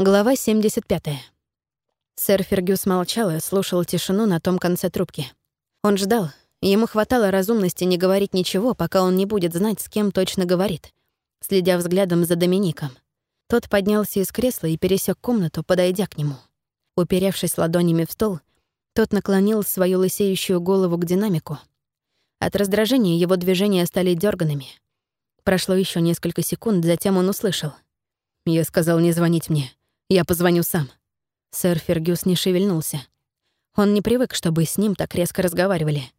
Глава 75. Сэр Фергюс молчал и слушал тишину на том конце трубки. Он ждал, ему хватало разумности не говорить ничего, пока он не будет знать, с кем точно говорит, следя взглядом за Домиником. Тот поднялся из кресла и пересек комнату, подойдя к нему. Уперевшись ладонями в стол, тот наклонил свою лысеющую голову к динамику. От раздражения его движения стали дерганными. Прошло еще несколько секунд, затем он услышал. «Я сказал не звонить мне. Я позвоню сам». Сэр Фергюс не шевельнулся. Он не привык, чтобы с ним так резко разговаривали.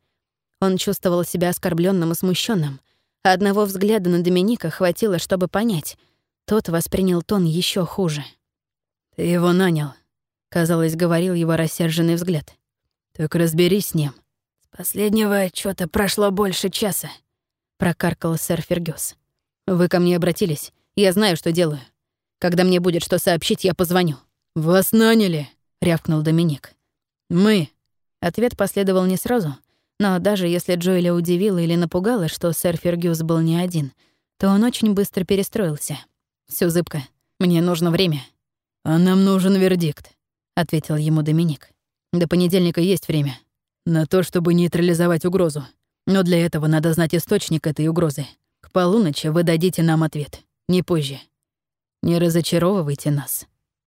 Он чувствовал себя оскорбленным и смущенным. Одного взгляда на Доминика хватило, чтобы понять. Тот воспринял тон еще хуже. «Ты его нанял», — казалось, говорил его рассерженный взгляд. «Так разберись с ним». «С последнего отчета прошло больше часа», — прокаркал сэр Фергюс. «Вы ко мне обратились. Я знаю, что делаю. Когда мне будет что сообщить, я позвоню». «Вас наняли», — рявкнул Доминик. «Мы». Ответ последовал не сразу, но даже если Джоэля удивило или напугало, что сэр Фергюс был не один, то он очень быстро перестроился. Всё зыбко. Мне нужно время». «А нам нужен вердикт», — ответил ему Доминик. «До понедельника есть время. На то, чтобы нейтрализовать угрозу. Но для этого надо знать источник этой угрозы. К полуночи вы дадите нам ответ. Не позже. Не разочаровывайте нас».